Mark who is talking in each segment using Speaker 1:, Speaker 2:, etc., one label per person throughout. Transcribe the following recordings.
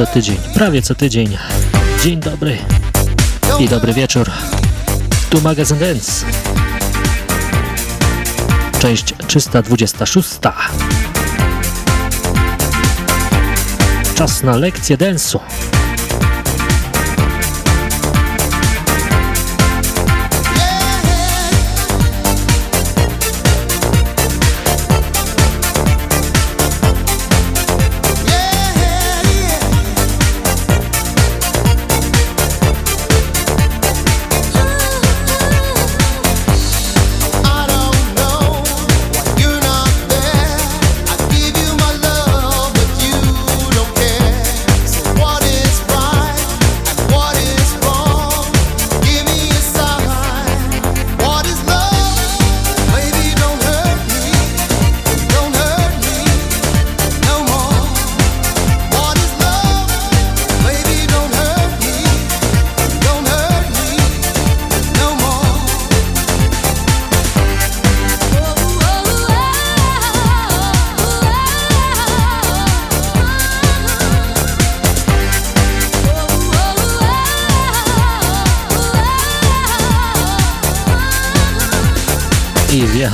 Speaker 1: Co tydzień, prawie co tydzień. Dzień dobry i dobry wieczór. Tu magazyn Dance. Część 326. Czas na lekcję densu.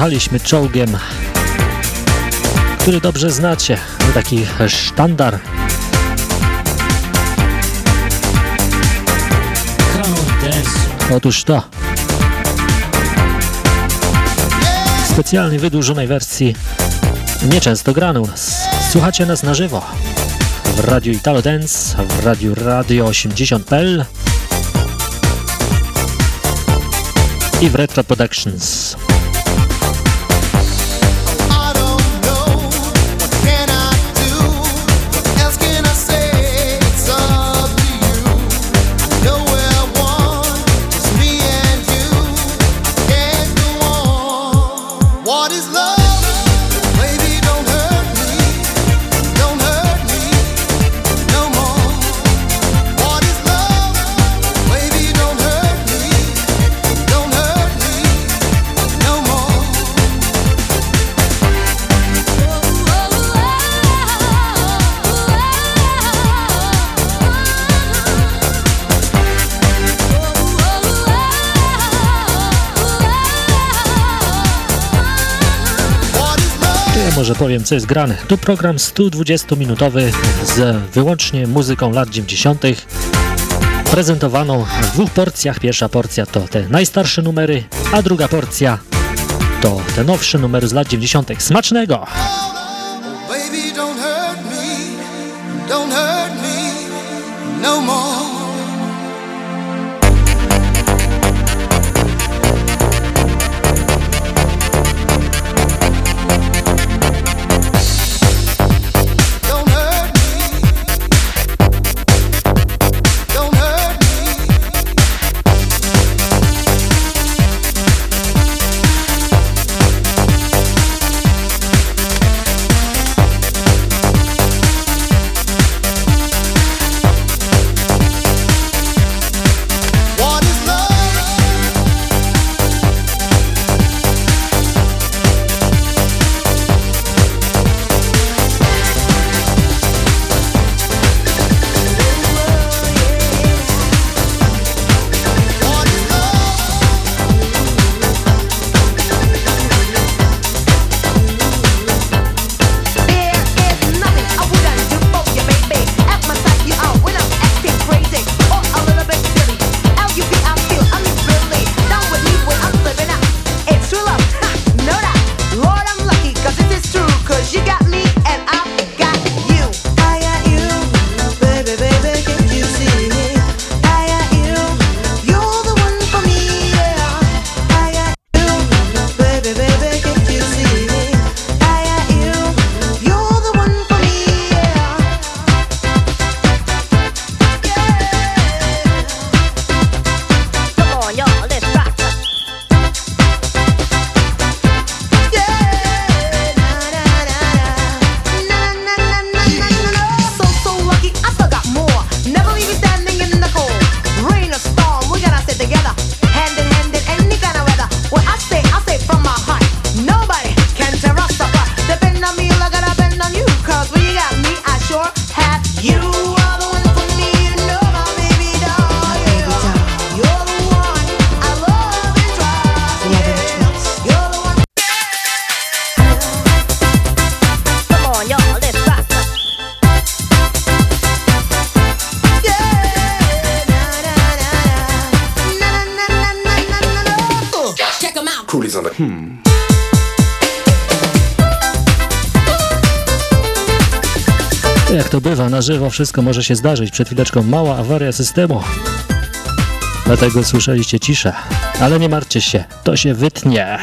Speaker 1: Jechaliśmy czołgiem, który dobrze znacie, taki sztandar. Otóż to. W specjalnej, wydłużonej wersji, nieczęsto graną. Słuchacie nas na żywo w Radiu Italo Dance, w Radiu Radio 80.pl i w Retro Productions. Może powiem, co jest grane. To program 120-minutowy z wyłącznie muzyką lat 90. prezentowaną w dwóch porcjach. Pierwsza porcja to te najstarsze numery, a druga porcja to te nowsze numery z lat 90. Smacznego!
Speaker 2: Żywo wszystko może się zdarzyć. Przed chwileczką mała awaria systemu. Dlatego słyszeliście ciszę. Ale nie martwcie się, to się wytnie.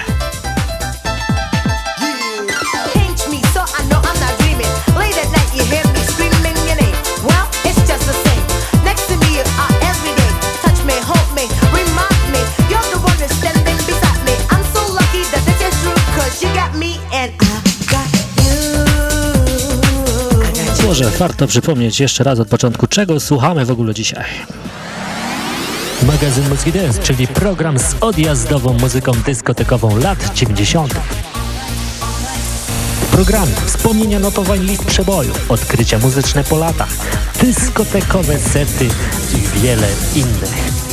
Speaker 2: Może warto przypomnieć jeszcze raz od początku, czego słuchamy w ogóle dzisiaj. Magazyn Mózgi Dance, czyli program z odjazdową muzyką dyskotekową lat 90. Program wspomnienia notowań list przeboju, odkrycia muzyczne po latach, dyskotekowe sety i wiele innych.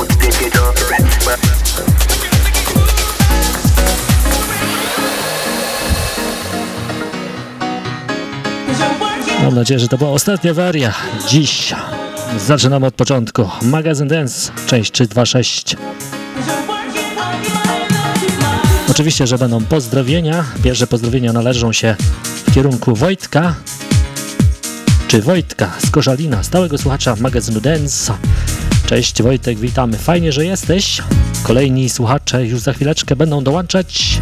Speaker 2: Mam nadzieję, że to była ostatnia waria. Dziś zaczynamy od początku. Magazyn Dance, część 326. Oczywiście, że będą pozdrowienia. Pierwsze pozdrowienia należą się w kierunku Wojtka, czy Wojtka z Koszalina, stałego słuchacza magazynu Dance. Cześć Wojtek, witamy. Fajnie, że jesteś. Kolejni słuchacze już za chwileczkę będą dołączać.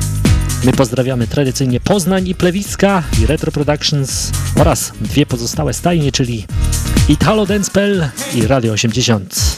Speaker 2: My pozdrawiamy tradycyjnie Poznań i Plewiska i Retro Productions oraz dwie pozostałe stajnie, czyli Italo Dance.pl i Radio 80.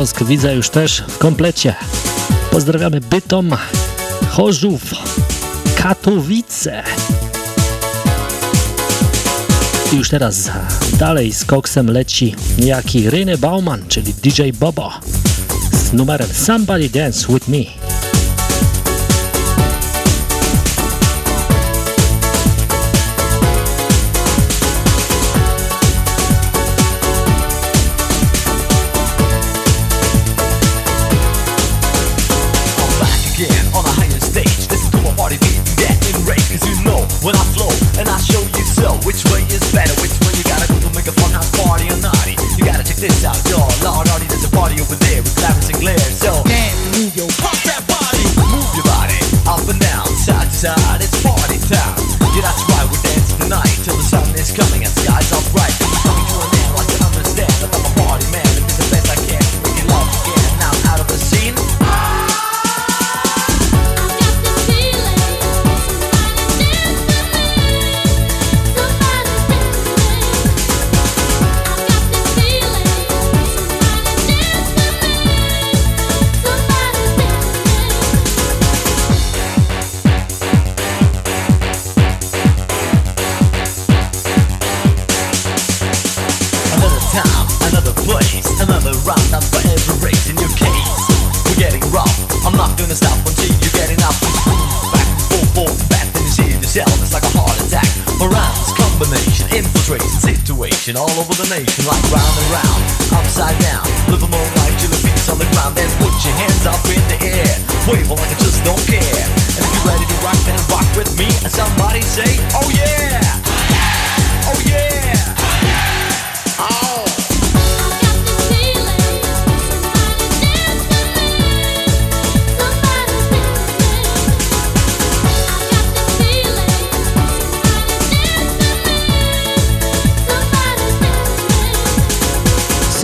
Speaker 2: Śląsk widzę już też w komplecie. Pozdrawiamy Bytom, Chorzów, Katowice. I już teraz dalej z koksem leci niejaki Rene Bauman, czyli DJ Bobo z numerem Somebody Dance With Me.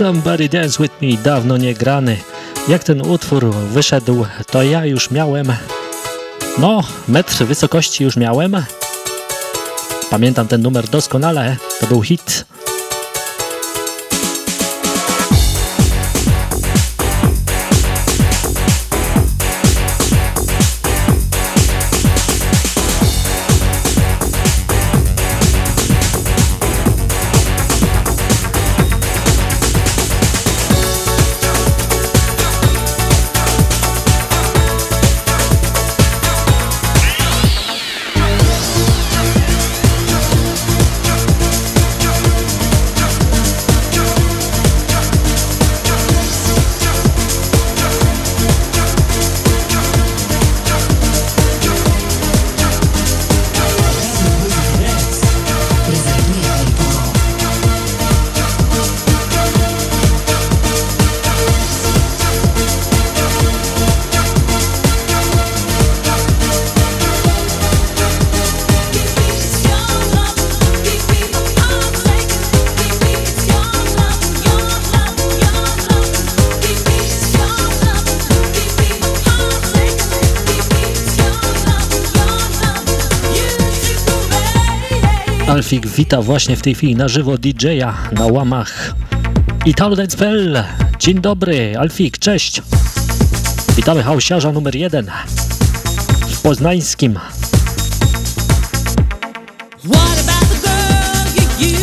Speaker 2: Somebody
Speaker 3: Dance With Me, dawno nie grany. Jak ten utwór wyszedł, to ja już miałem, no, metr wysokości już miałem. Pamiętam ten numer doskonale, to był hit. Alfik wita właśnie w tej chwili na żywo DJ-a na łamach italodance.pl. Dzień dobry, Alfik, cześć. Witamy hałsiarza numer jeden w poznańskim.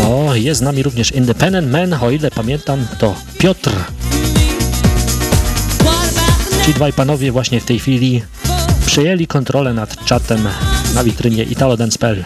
Speaker 3: O, jest z nami również Independent Man, o ile pamiętam, to Piotr. Ci dwaj panowie właśnie w tej chwili przejęli kontrolę nad czatem na witrynie italodance.pl.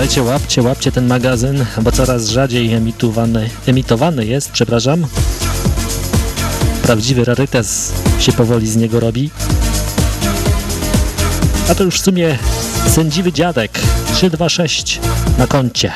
Speaker 3: Słuchajcie, łapcie, łapcie ten magazyn, bo coraz rzadziej emitowany, emitowany jest, przepraszam. Prawdziwy rarytas się powoli z niego robi. A to już w sumie sędziwy dziadek 326 na koncie.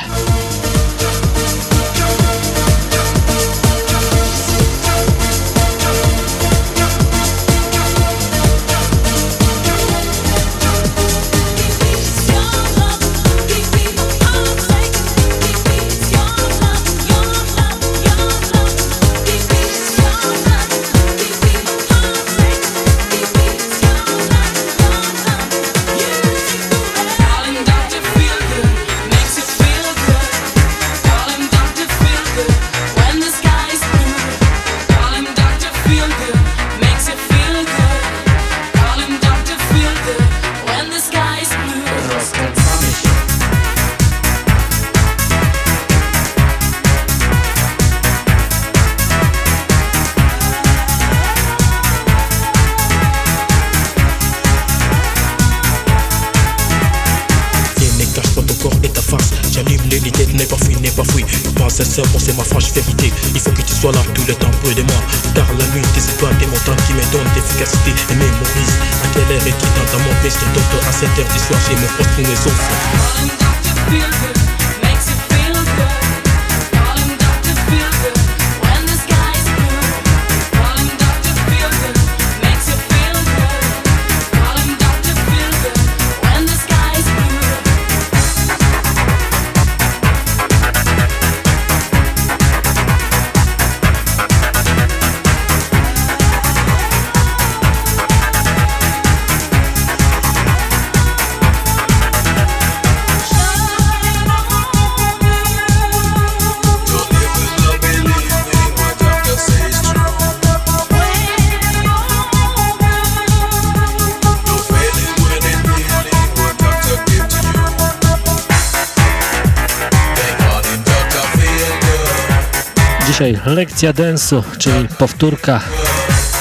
Speaker 2: Dzisiaj lekcja densu, czyli powtórka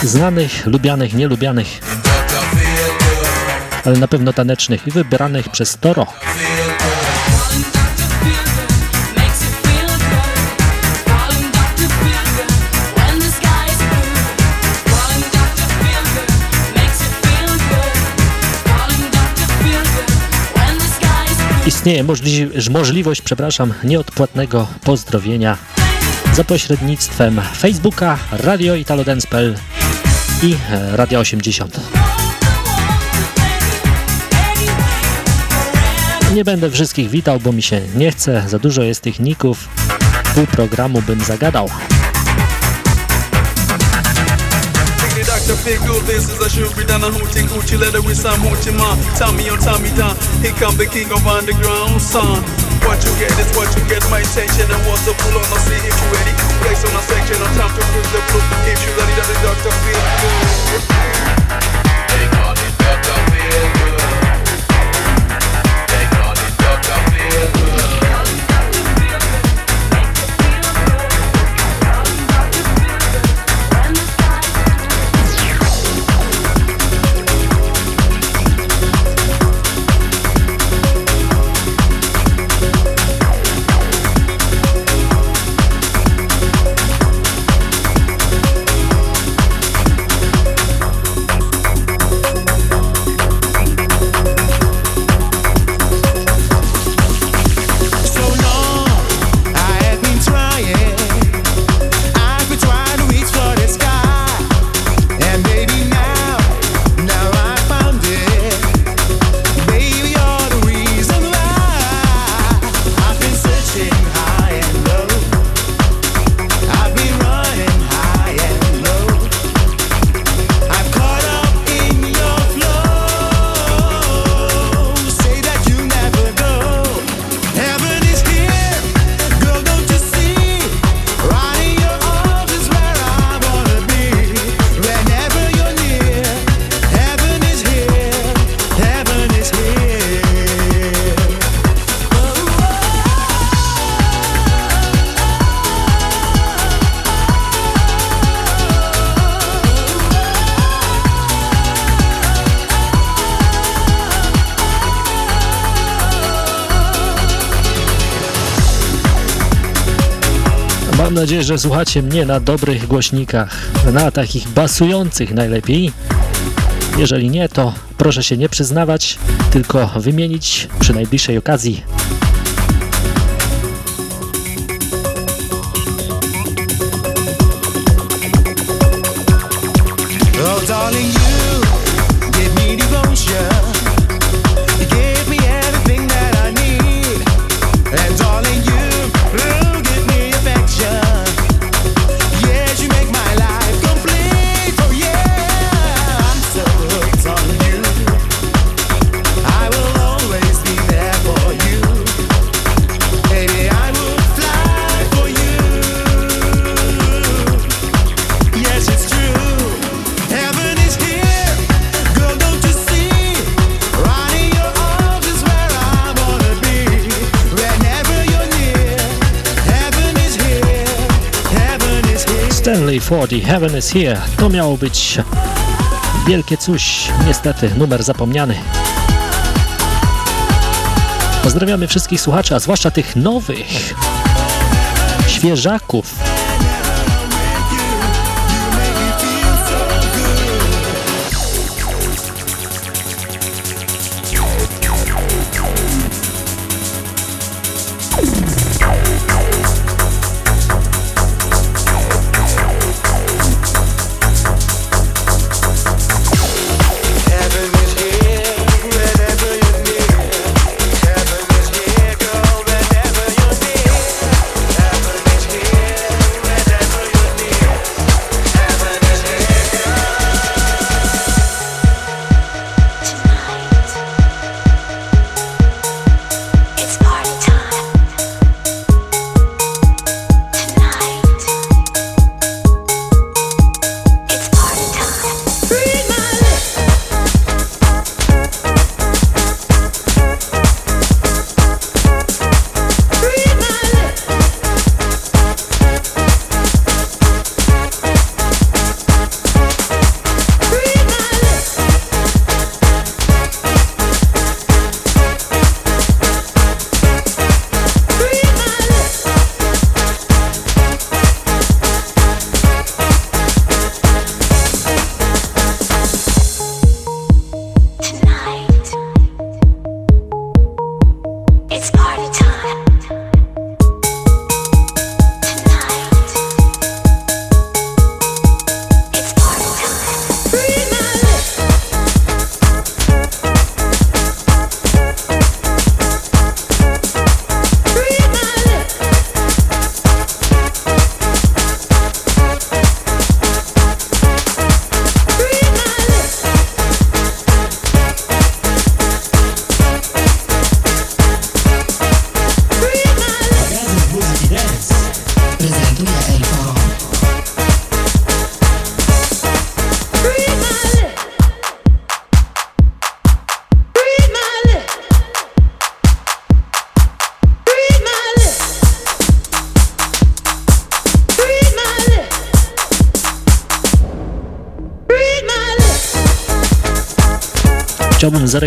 Speaker 2: znanych, lubianych, nielubianych, ale na pewno tanecznych i wybranych przez Toro. Istnieje możli możliwość, przepraszam, nieodpłatnego pozdrowienia za pośrednictwem Facebooka, Radio Italo Dance.pl i e, Radio 80. Nie będę wszystkich witał, bo mi się nie chce, za dużo jest tych ników, pół programu bym zagadał. Dr. Big this is a be done a hoochie letter with some hoochie ma Tommy on Tommy down, here come the king of underground son What you get is what you get, my attention and what's the pull on, I'll see if you ready Place on a section, on time to prove the proof If you ready, that the doctor feel nadzieję, że słuchacie mnie na dobrych głośnikach, na takich basujących najlepiej. Jeżeli nie, to proszę się nie przyznawać, tylko wymienić przy najbliższej okazji. 40 Heaven is Here. To miało być wielkie coś. Niestety, numer zapomniany. Pozdrawiamy wszystkich słuchaczy, a zwłaszcza tych nowych.
Speaker 4: świeżaków.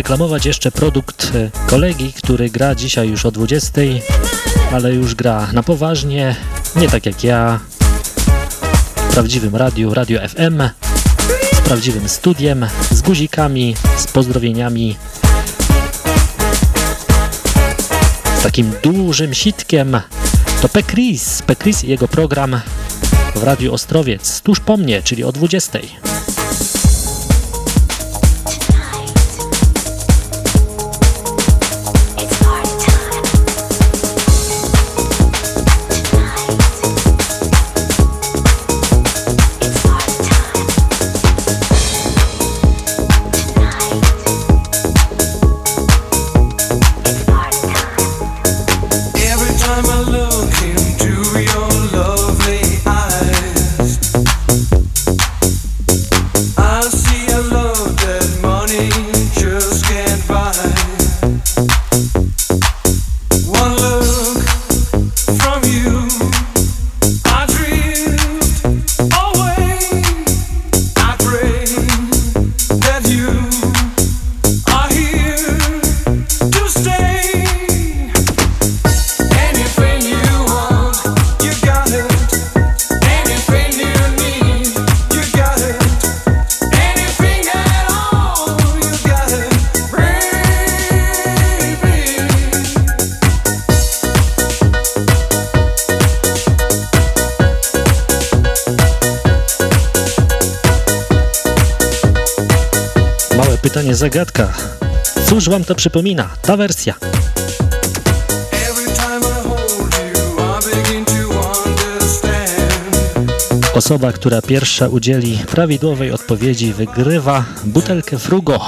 Speaker 4: Zareklamować jeszcze produkt e, kolegi, który gra dzisiaj już o 20, ale już gra na poważnie, nie tak jak ja, w prawdziwym radiu, radio FM, z prawdziwym studiem, z guzikami, z pozdrowieniami, z takim dużym sitkiem. To Pekris, Pekris i jego program w Radiu Ostrowiec, tuż po mnie, czyli o 20. Cóż wam to przypomina? Ta wersja. Osoba, która pierwsza udzieli prawidłowej odpowiedzi, wygrywa butelkę Frugo.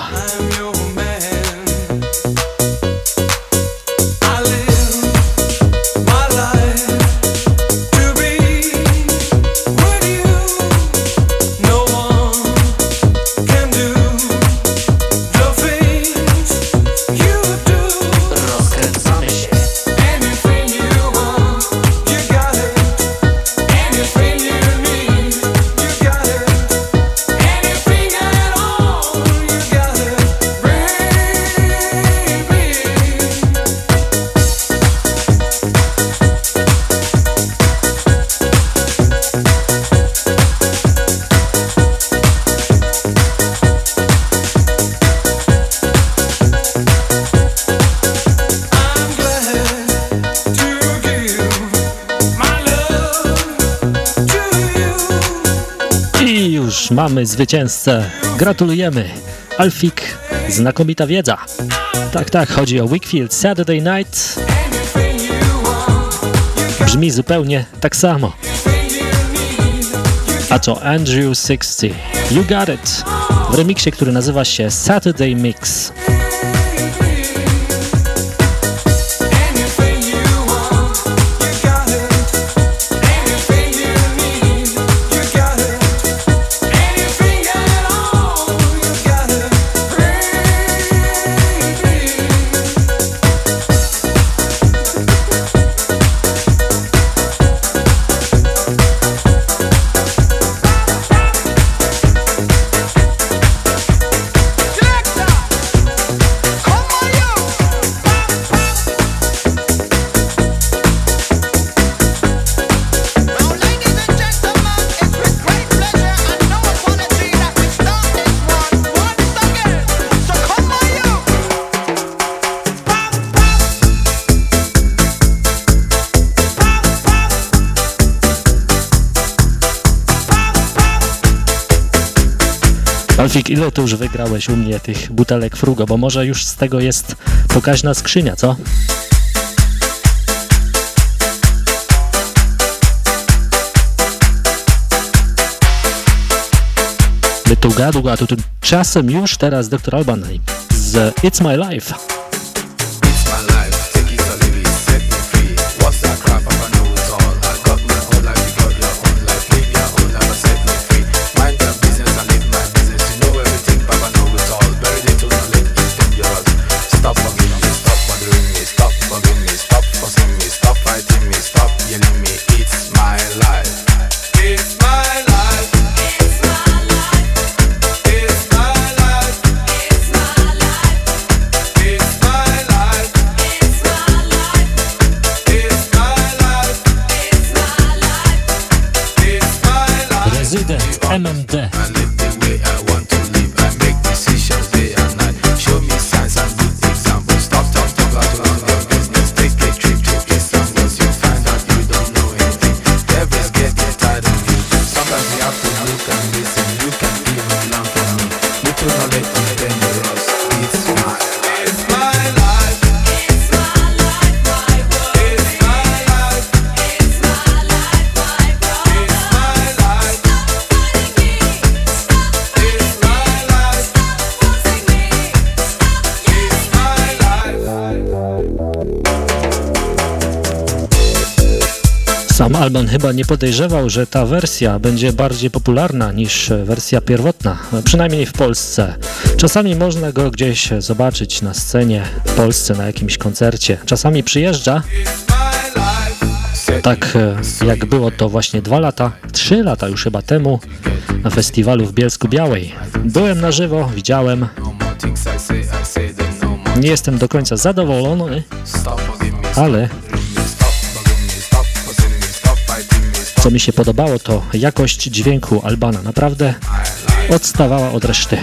Speaker 2: Zwycięzcę. Gratulujemy. Alfik, znakomita wiedza. Tak, tak, chodzi o Wickfield Saturday Night. Brzmi zupełnie tak samo. A to Andrew 60. You Got It. W remiksie, który nazywa się Saturday Mix. Ile ty już wygrałeś u mnie tych butelek Frugo? Bo może już z tego jest pokaźna skrzynia, co? My tu gadu, gadu, czasem już teraz Dr. Alban z It's My Life. Chyba nie podejrzewał, że ta wersja będzie bardziej popularna niż wersja pierwotna, przynajmniej w Polsce. Czasami można go gdzieś zobaczyć na scenie w Polsce na jakimś koncercie. Czasami przyjeżdża, tak jak było to właśnie dwa lata, trzy lata już chyba temu na festiwalu w Bielsku Białej. Byłem na żywo, widziałem. Nie jestem do końca zadowolony, ale Co mi się podobało to jakość dźwięku Albana. Naprawdę odstawała od reszty.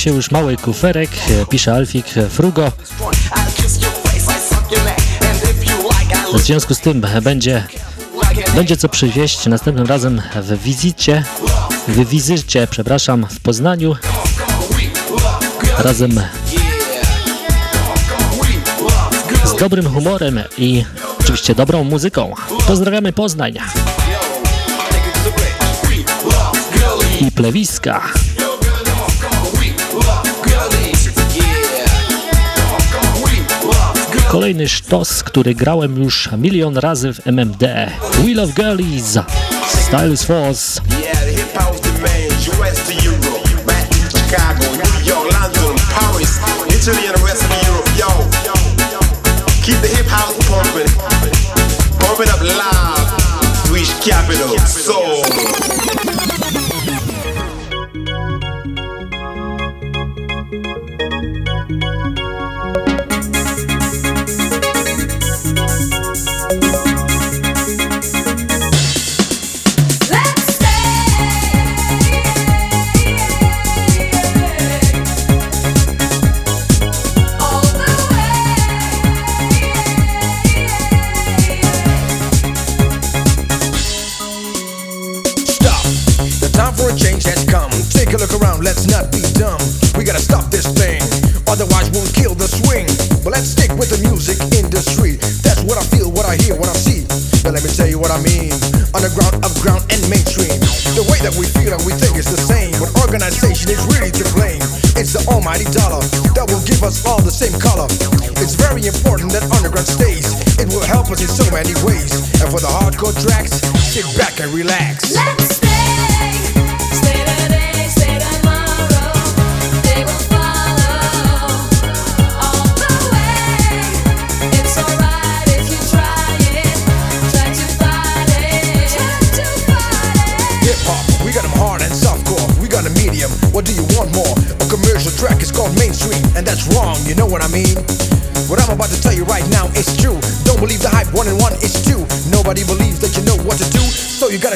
Speaker 2: Się już mały kuferek, pisze Alfik Frugo. W związku z tym będzie, będzie co przywieźć następnym razem w wizycie, w wizycie, przepraszam, w Poznaniu razem z dobrym humorem i oczywiście dobrą muzyką. Pozdrawiamy Poznań i plewiska. Kolejny sztos, który grałem już milion razy w MMD. We Love Girlies, Stylus Force. Italy and the rest of Europe, yo. Keep the hip house pumping, pump it up loud. Swedish capital, soul.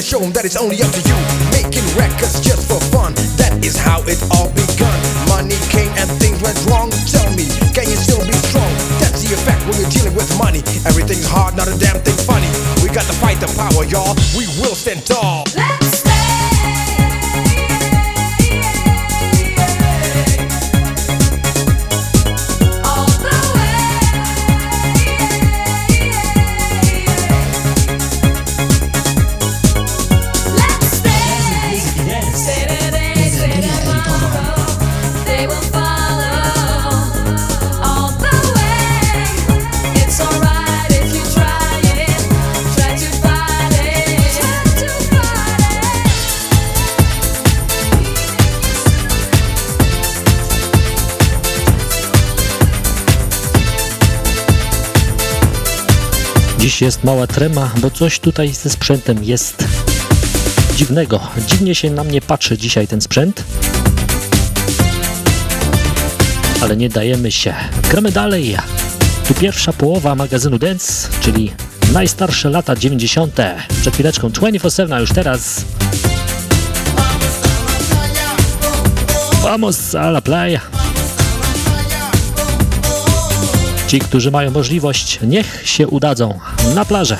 Speaker 5: Show them that it's only up to you. Making records just for fun, that is how it all begun. Money came and things went wrong. Tell me, can you still be strong? That's the effect when you're dealing with money. Everything's hard, not a damn thing funny. We got to fight the power, y'all. We will stand tall.
Speaker 2: Dziś jest mała trema, bo coś tutaj ze sprzętem jest dziwnego. Dziwnie się na mnie patrzy dzisiaj ten sprzęt. Ale nie dajemy się. Gramy dalej. Tu pierwsza połowa magazynu Dance, czyli najstarsze lata 90. Przed chwileczką 24-7, a już teraz Vamos a la playa. Ci, którzy mają możliwość, niech się udadzą na plażę.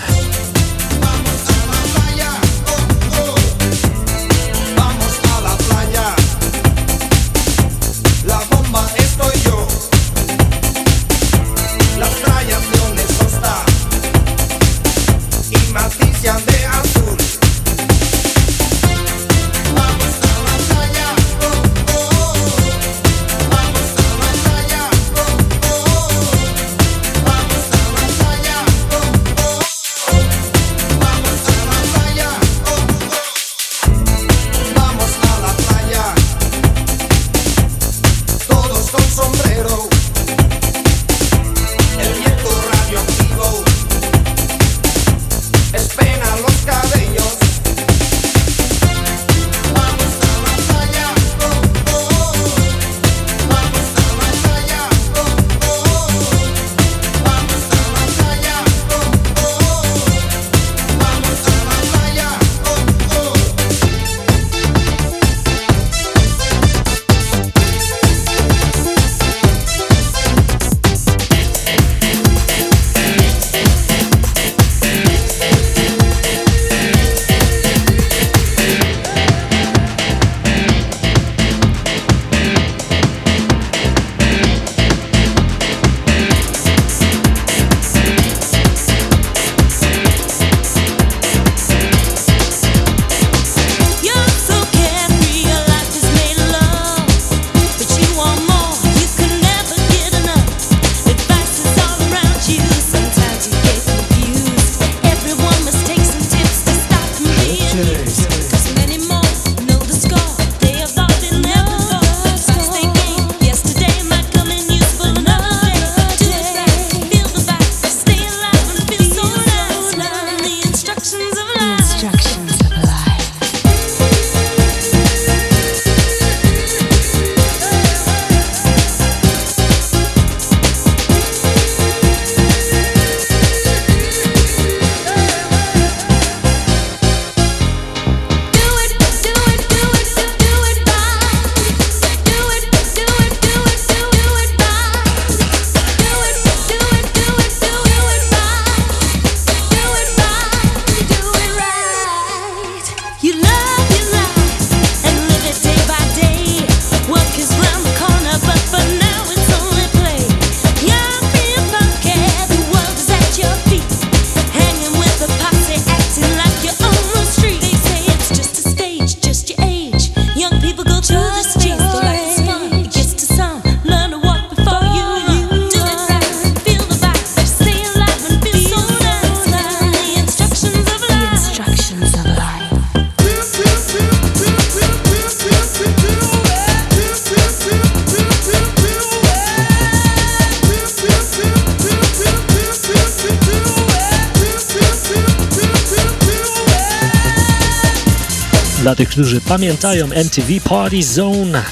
Speaker 2: Tych, którzy pamiętają MTV Party Zone,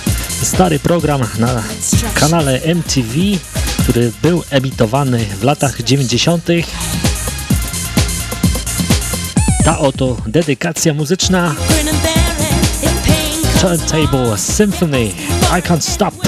Speaker 2: stary program na kanale MTV, który był emitowany w latach 90. Ta oto dedykacja muzyczna Turntable Symphony I Can't Stop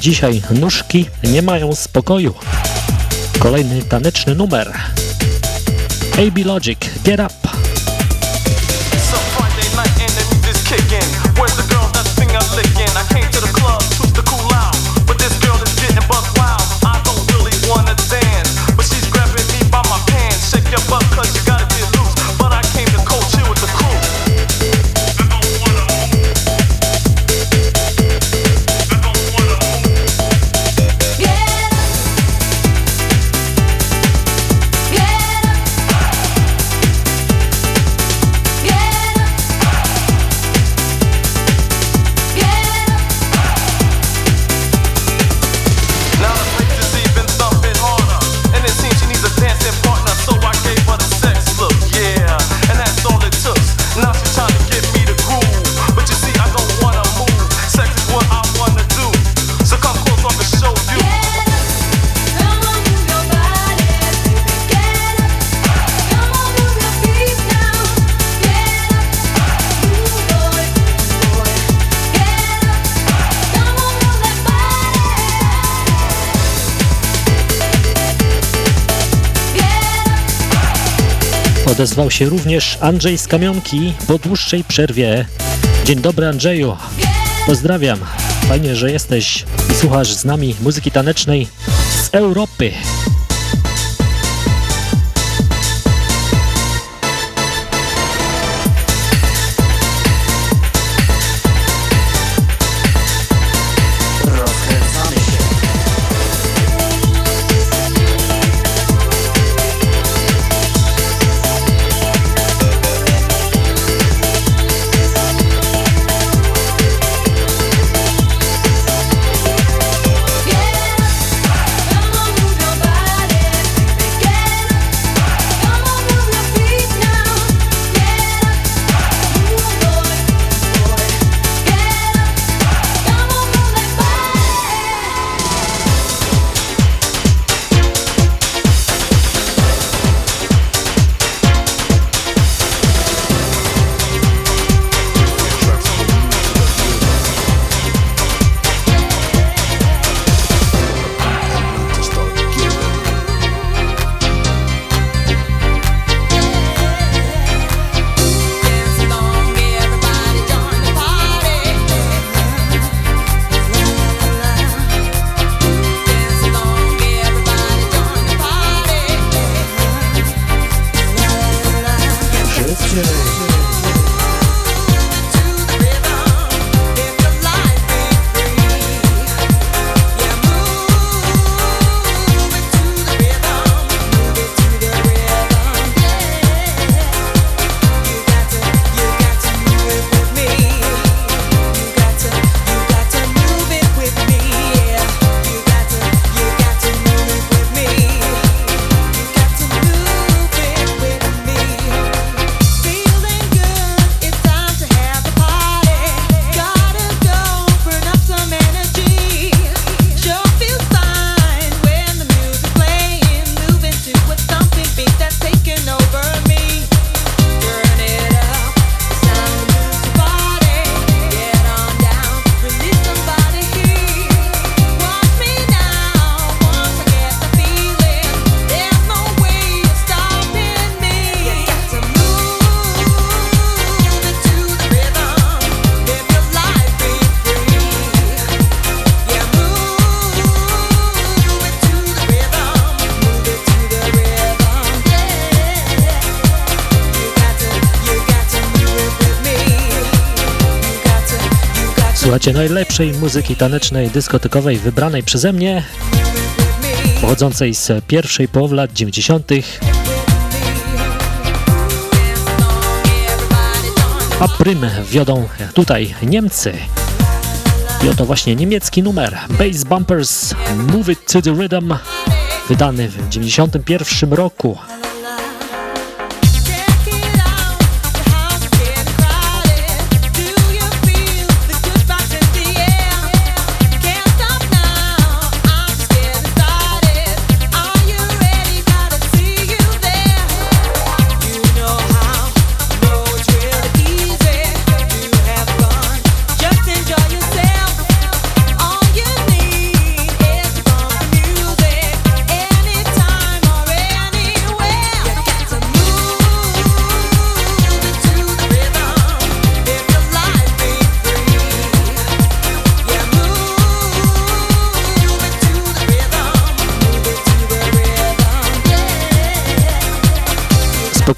Speaker 2: dzisiaj nóżki nie mają spokoju. Kolejny taneczny numer. AB Logic, Get Up. Odezwał się również Andrzej z Kamionki po dłuższej przerwie. Dzień dobry Andrzeju, pozdrawiam. Fajnie, że jesteś i słuchasz z nami muzyki tanecznej z Europy.
Speaker 6: Najlepszej muzyki tanecznej, dyskotekowej wybranej przeze mnie, pochodzącej z pierwszej połowy lat 90. A prym wiodą tutaj Niemcy. I oto właśnie niemiecki numer Bass Bumpers Move It To The Rhythm wydany w 91 roku.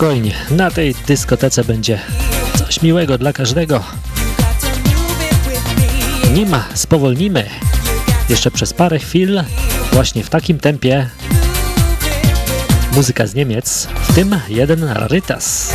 Speaker 6: Spokojnie, na tej dyskotece będzie coś miłego dla każdego. Nie ma, spowolnimy. Jeszcze przez parę chwil, właśnie w takim tempie, muzyka z Niemiec, w tym jeden rarytas.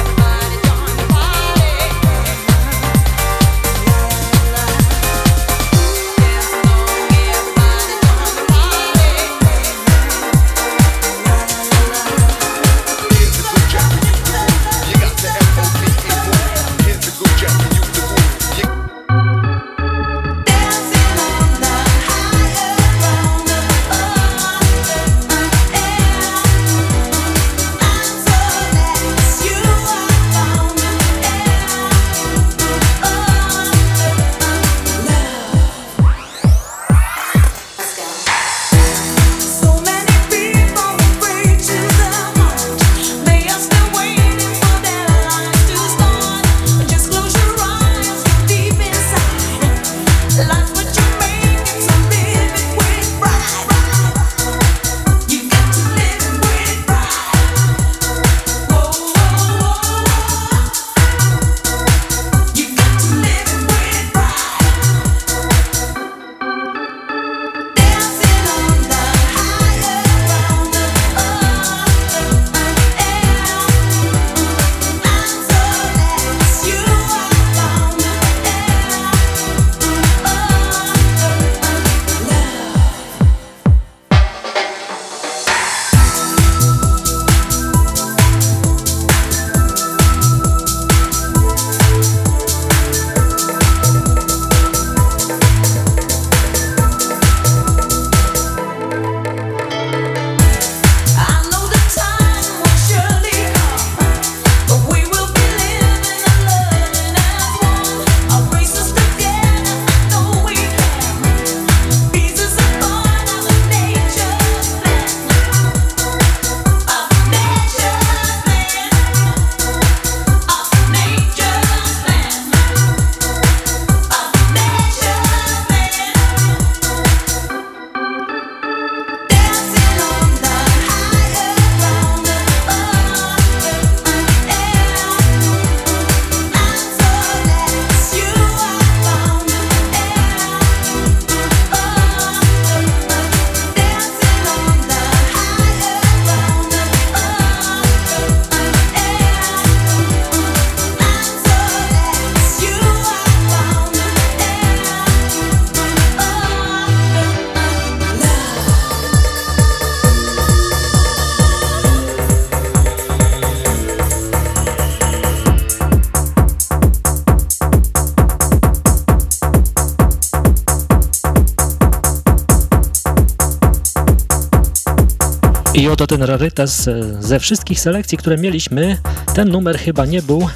Speaker 6: Ten rarytas ze wszystkich selekcji, które mieliśmy, ten numer chyba nie był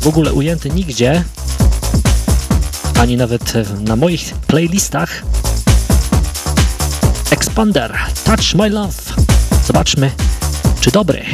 Speaker 6: w ogóle ujęty nigdzie, ani nawet na moich playlistach. Expander, Touch My Love. Zobaczmy, czy dobry.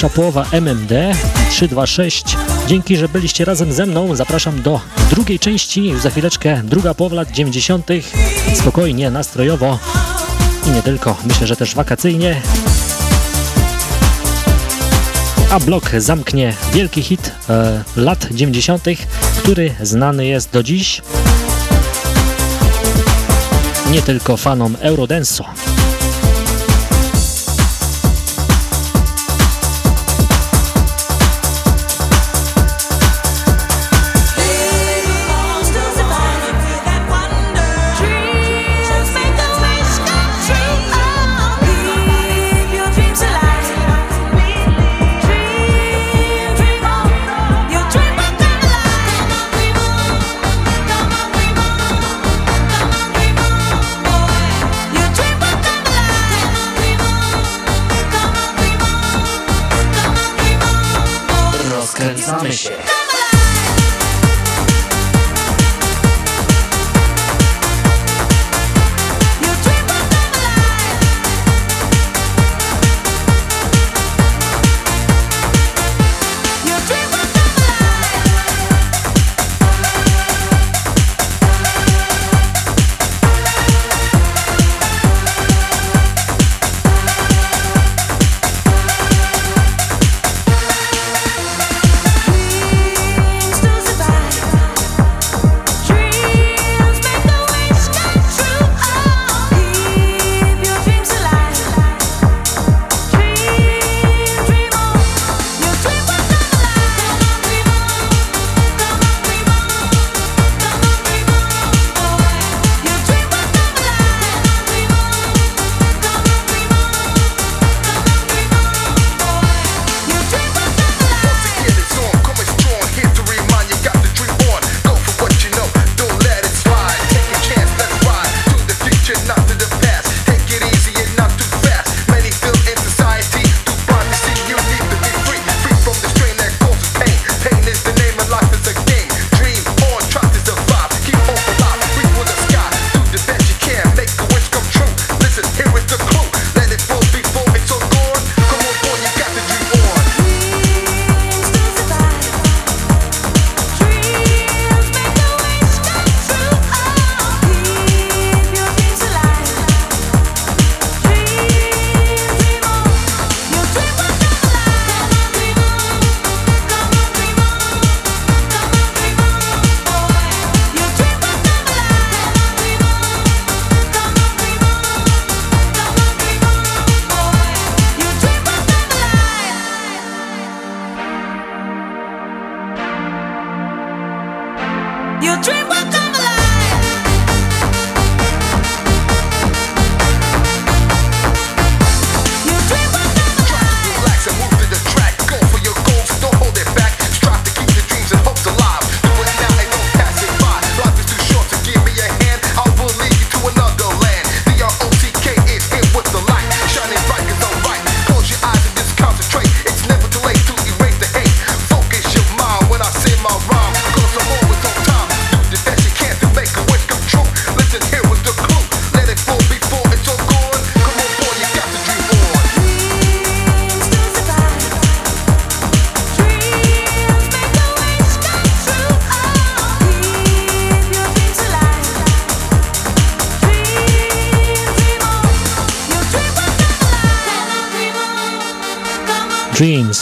Speaker 7: Pierwsza połowa MMD 326. Dzięki, że byliście razem ze mną. Zapraszam do drugiej części. Już za chwileczkę druga połowa lat 90. Spokojnie, nastrojowo i nie tylko. Myślę, że też wakacyjnie. A blok zamknie wielki hit e, lat 90., który znany jest do dziś nie tylko fanom Eurodance'u.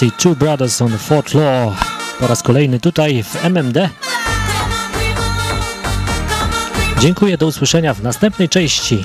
Speaker 7: I Two Brothers on Fourth Floor po raz kolejny tutaj w MMD. Dziękuję, do usłyszenia w następnej części.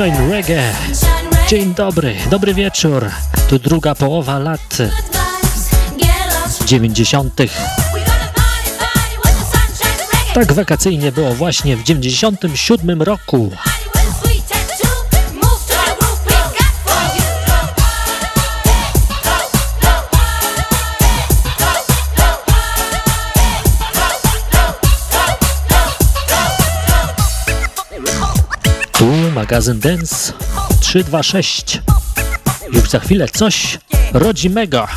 Speaker 3: Sunshine Reggae. Dzień dobry, dobry wieczór. Tu druga połowa lat 90. Tak wakacyjnie było właśnie w 97 roku. Magazyn Dance 326. Już za chwilę coś rodzimego.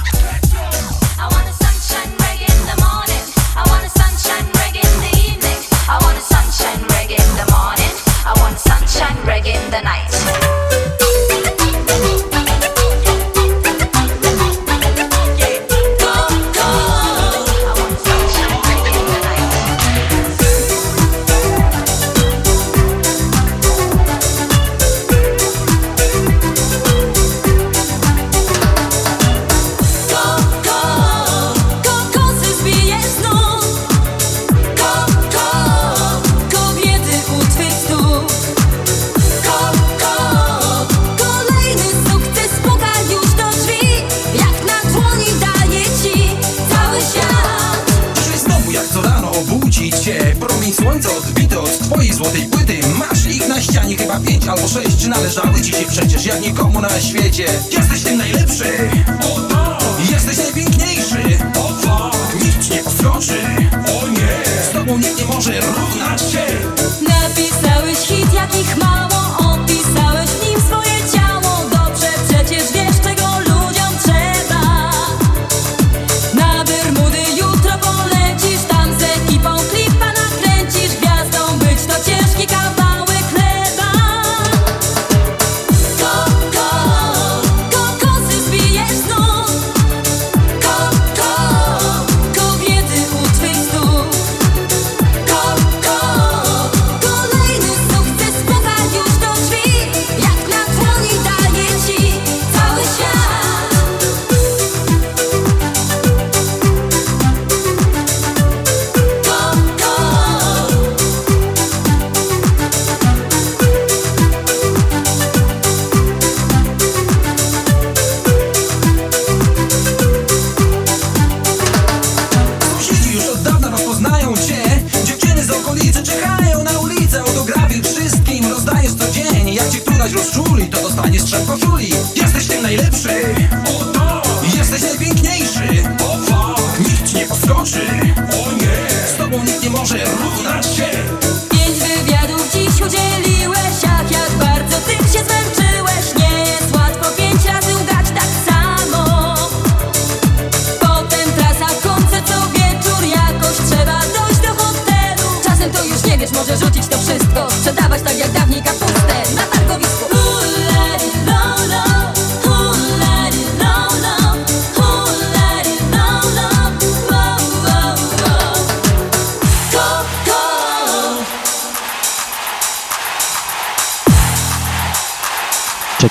Speaker 3: Вместе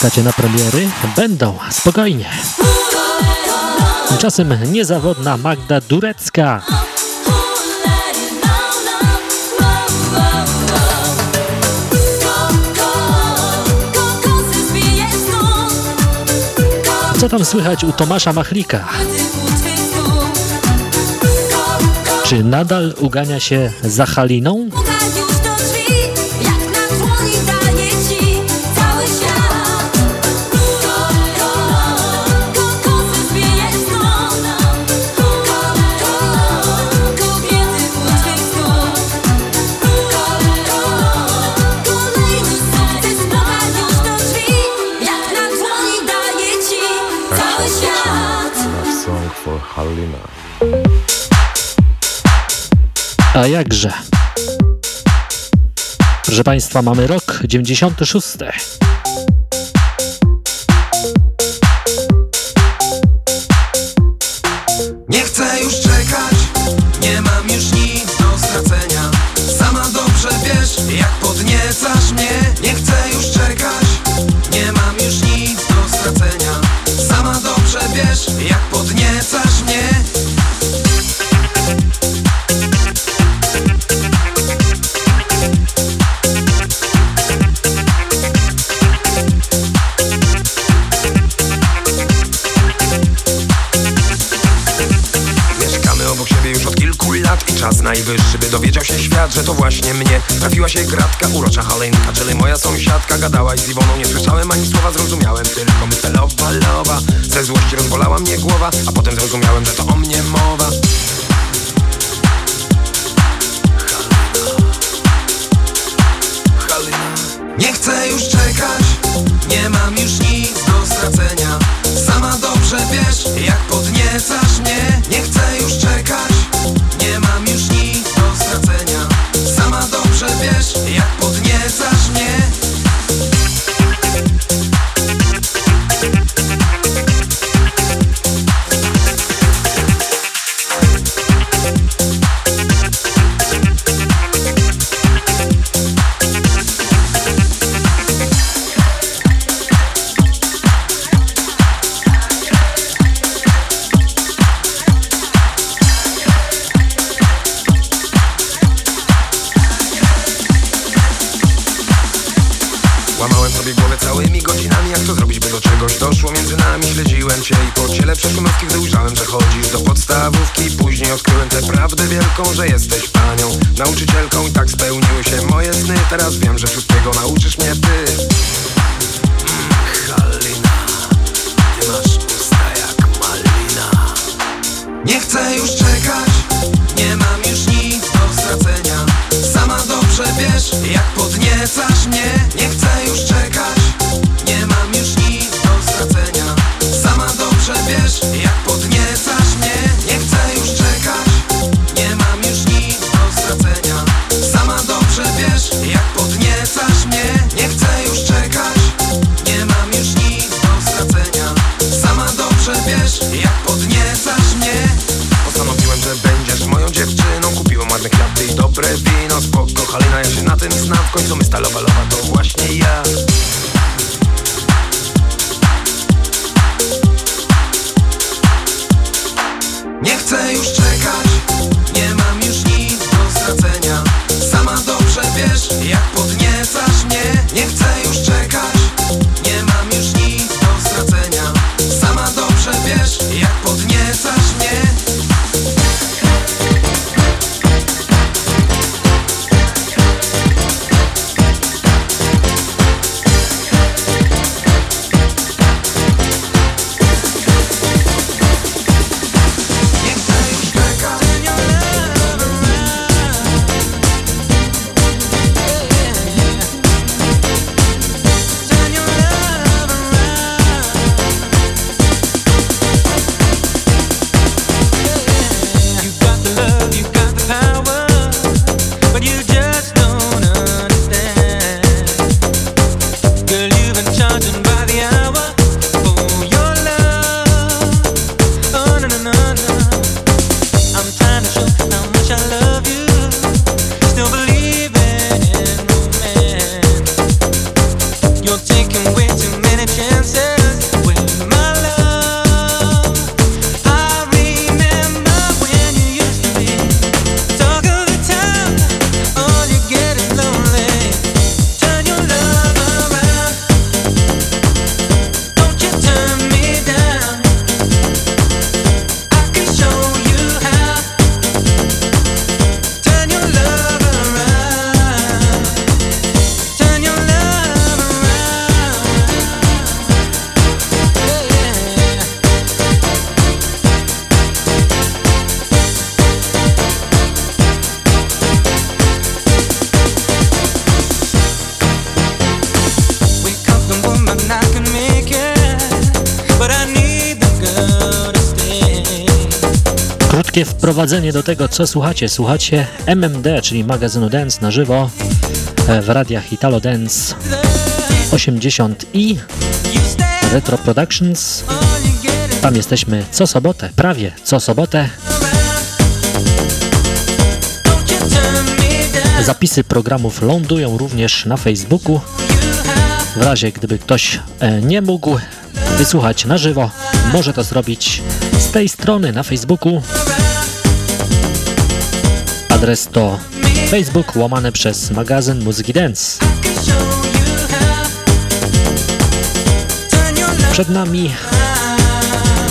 Speaker 8: czekacie na premiery? Będą, spokojnie. Tymczasem niezawodna Magda Durecka. Co tam słychać u Tomasza Machlika? Czy nadal ugania się za Haliną? A jakże? Proszę Państwa, mamy rok 96.
Speaker 2: Otherwise, wprowadzenie do tego, co słuchacie. Słuchacie MMD, czyli magazynu Dance na żywo e, w radiach Italo Dance 80 i Retro Productions. Tam jesteśmy co sobotę, prawie co sobotę. Zapisy programów lądują również na Facebooku. W razie gdyby ktoś e, nie mógł wysłuchać na żywo, może to zrobić z tej strony na Facebooku. Adres to Facebook łamane przez magazyn Muzyki Dance. Przed nami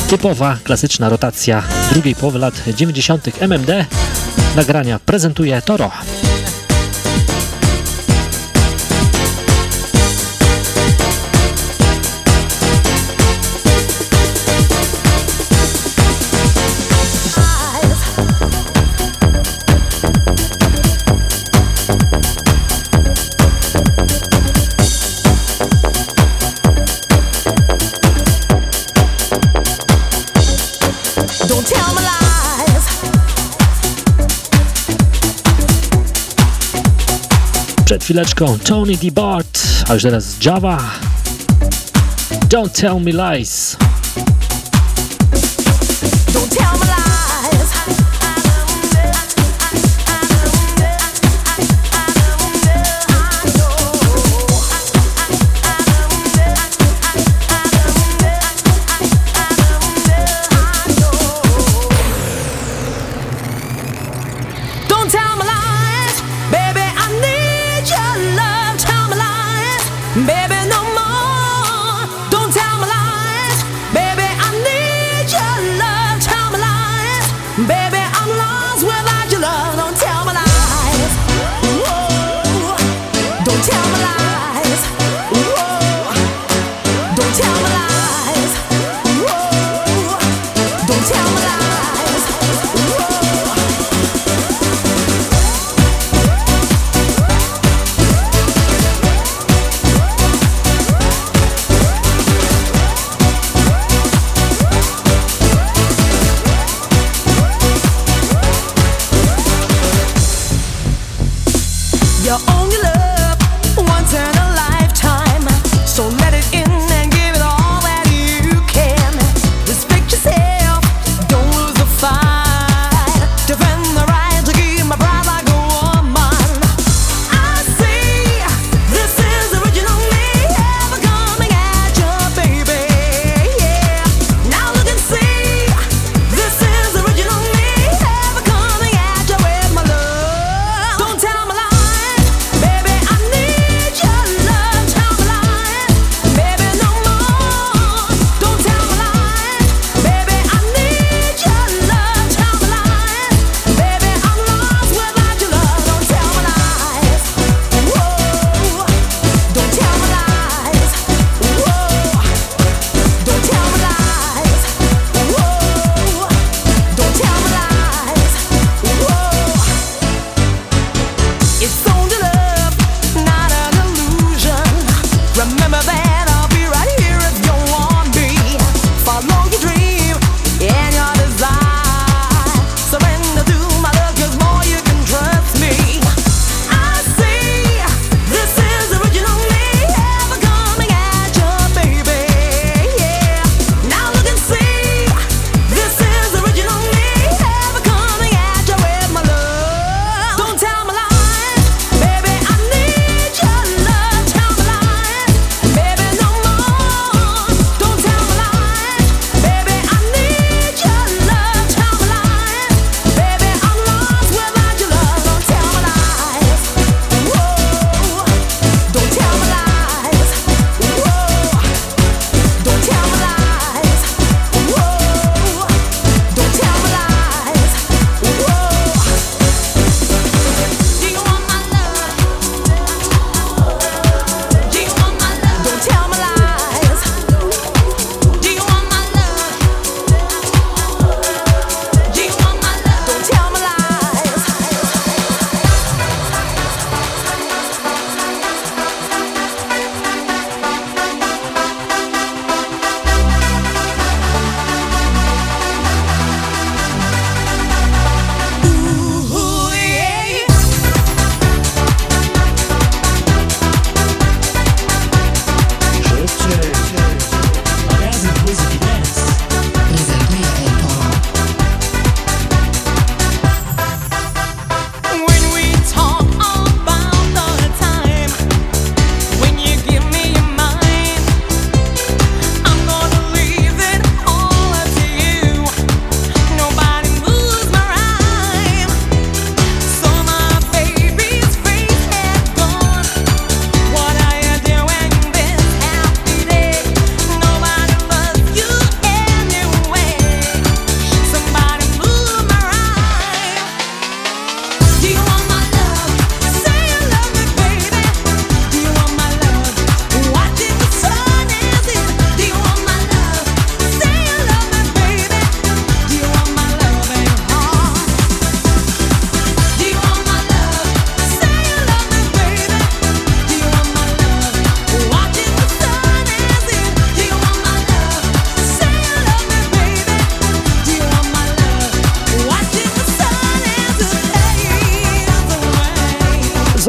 Speaker 2: typowa, klasyczna rotacja drugiej połowy lat 90. MMD. Nagrania prezentuje Toro. Przed chwileczką Tony D. Bart, a już teraz Java. Don't tell me lies.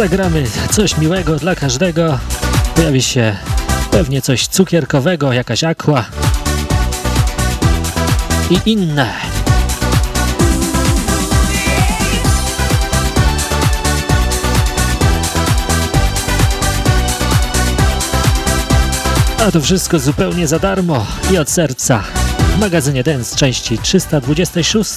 Speaker 6: Zagramy coś miłego dla każdego. Pojawi się pewnie coś cukierkowego, jakaś aqua i inne. A to wszystko zupełnie za darmo i od serca w magazynie Dance części 326.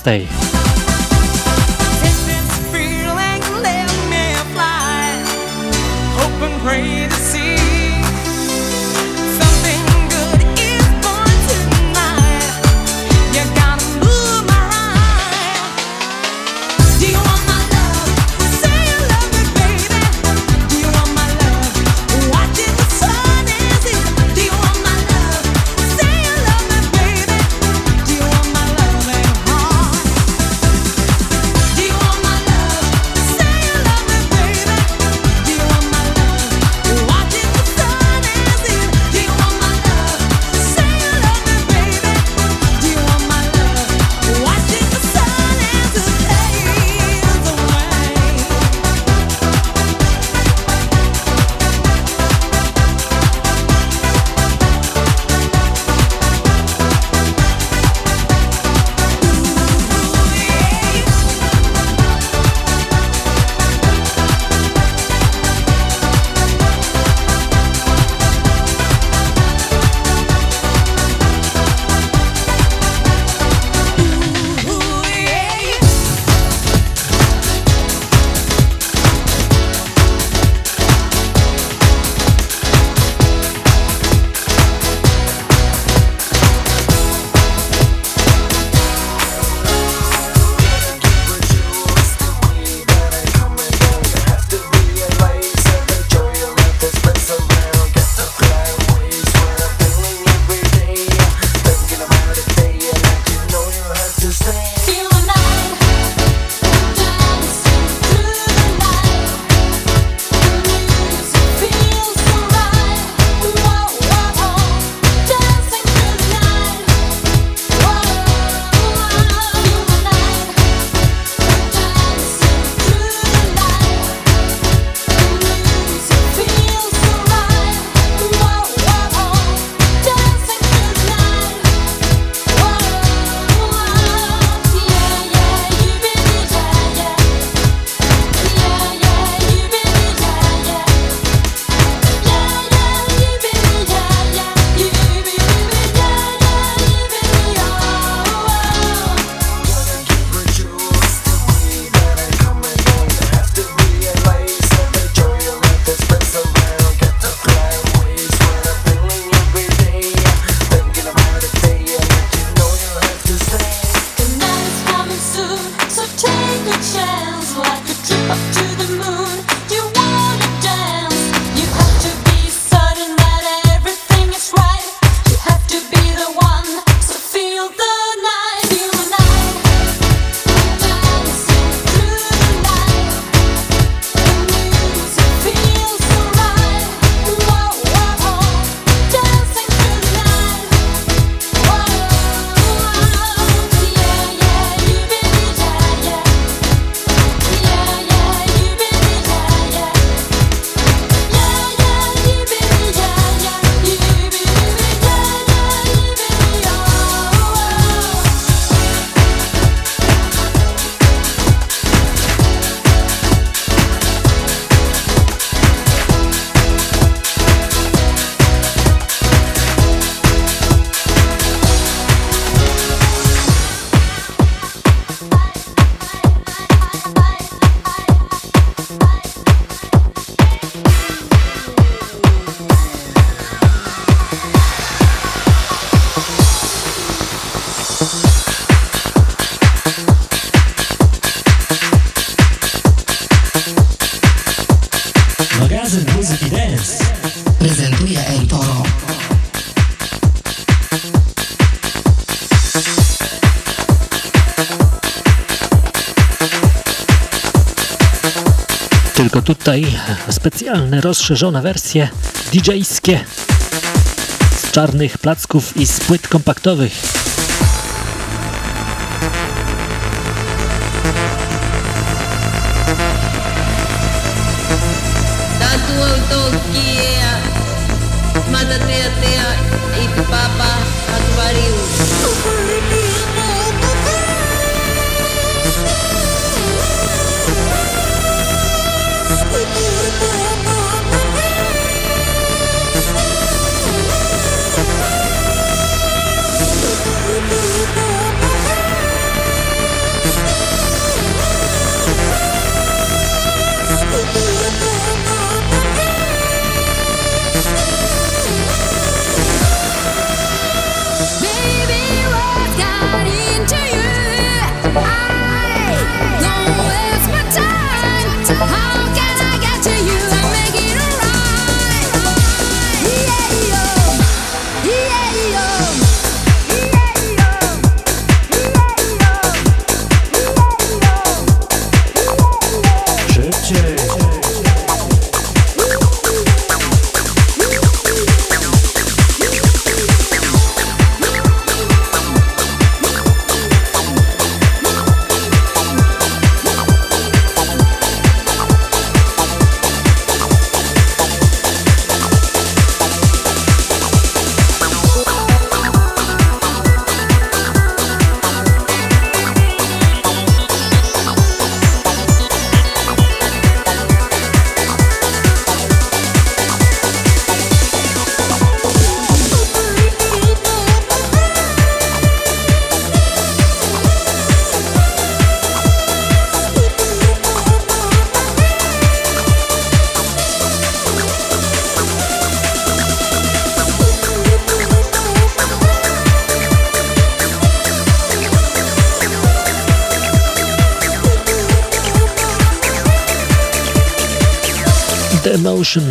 Speaker 6: specjalne, rozszerzone wersje DJ-skie z czarnych placków i z płyt kompaktowych.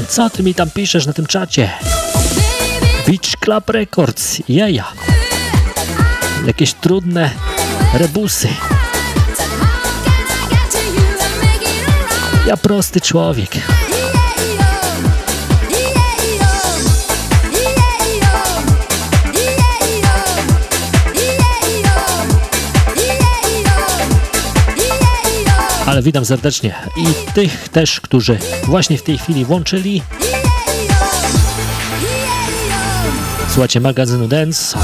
Speaker 2: Co ty mi tam piszesz na tym czacie? Beach Club Records, jeja. Jakieś trudne rebusy. Ja prosty człowiek. Ale witam serdecznie i tych też, którzy właśnie w tej chwili włączyli. Słuchajcie magazynu Dance.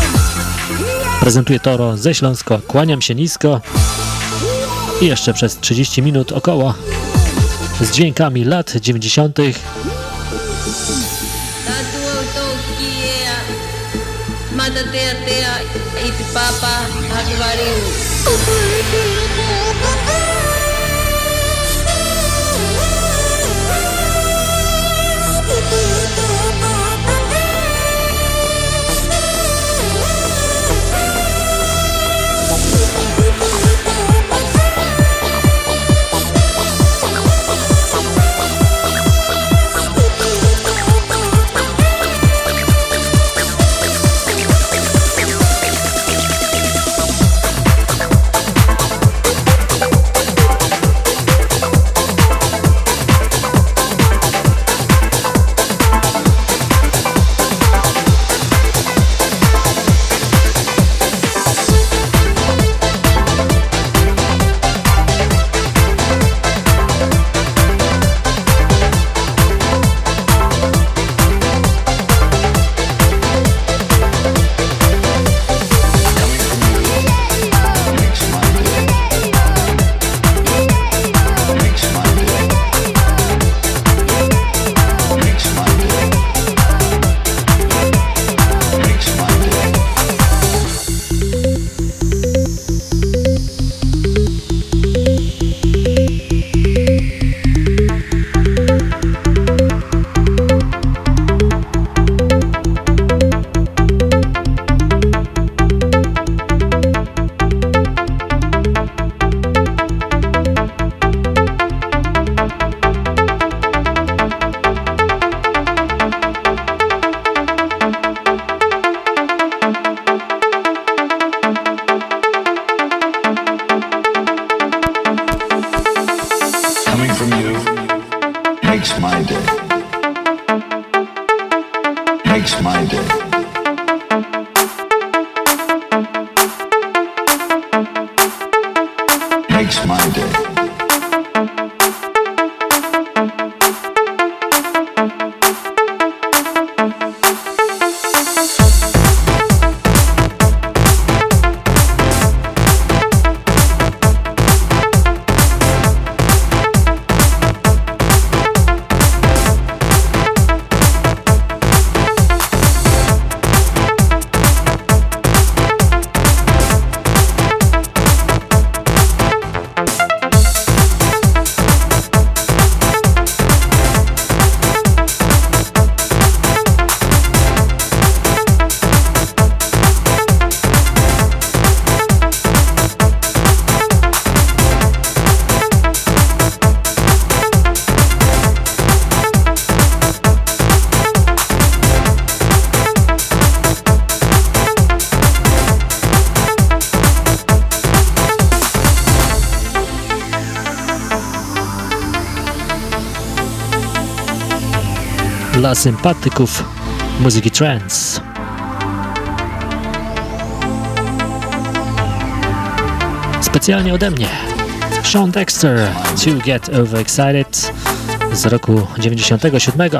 Speaker 2: Prezentuję Toro ze Śląsko. Kłaniam się nisko. I jeszcze przez 30 minut około z dźwiękami lat 90. papa, dla sympatyków muzyki trance. Specjalnie ode mnie Sean Dexter To Get Overexcited z roku 97.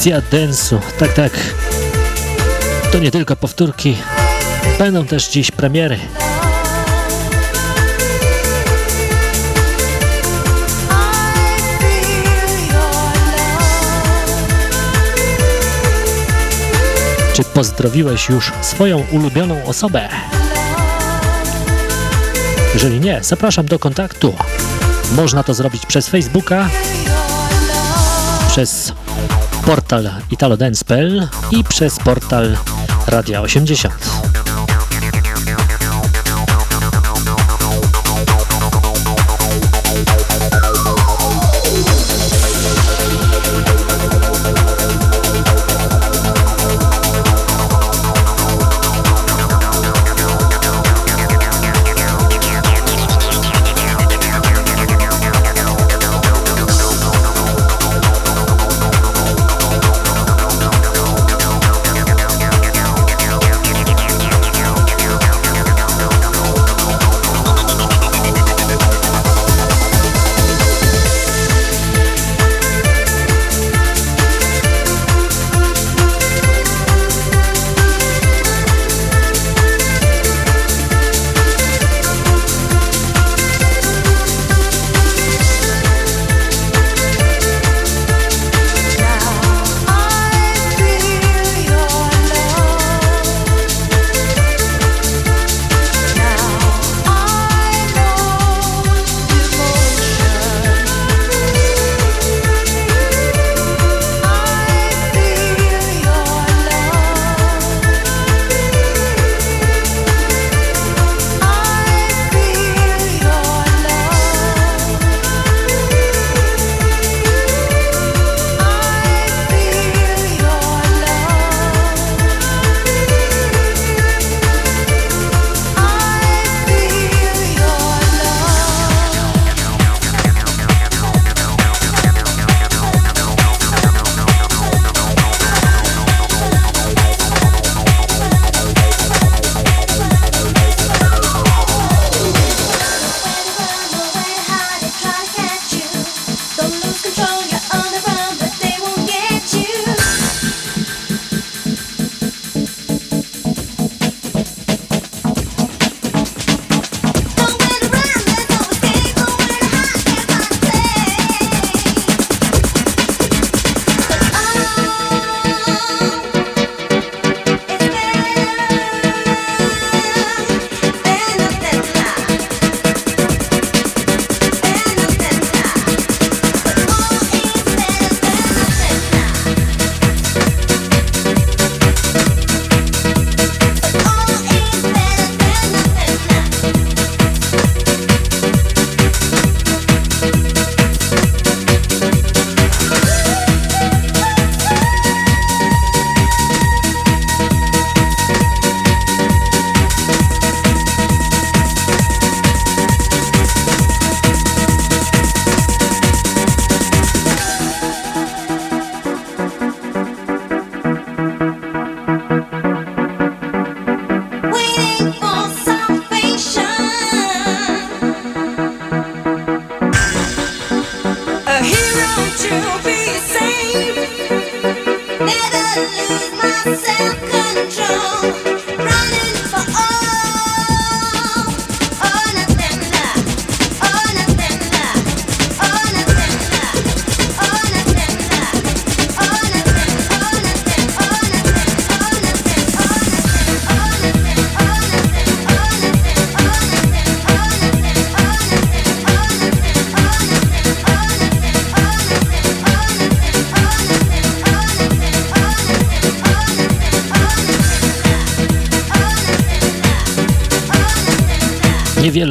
Speaker 2: Lekcja densu. Tak, tak. To nie tylko powtórki. Będą też dziś premiery. Czy pozdrowiłeś już swoją ulubioną osobę? Jeżeli nie, zapraszam do kontaktu. Można to zrobić przez Facebooka, portal italodance.pl i przez portal Radia 80.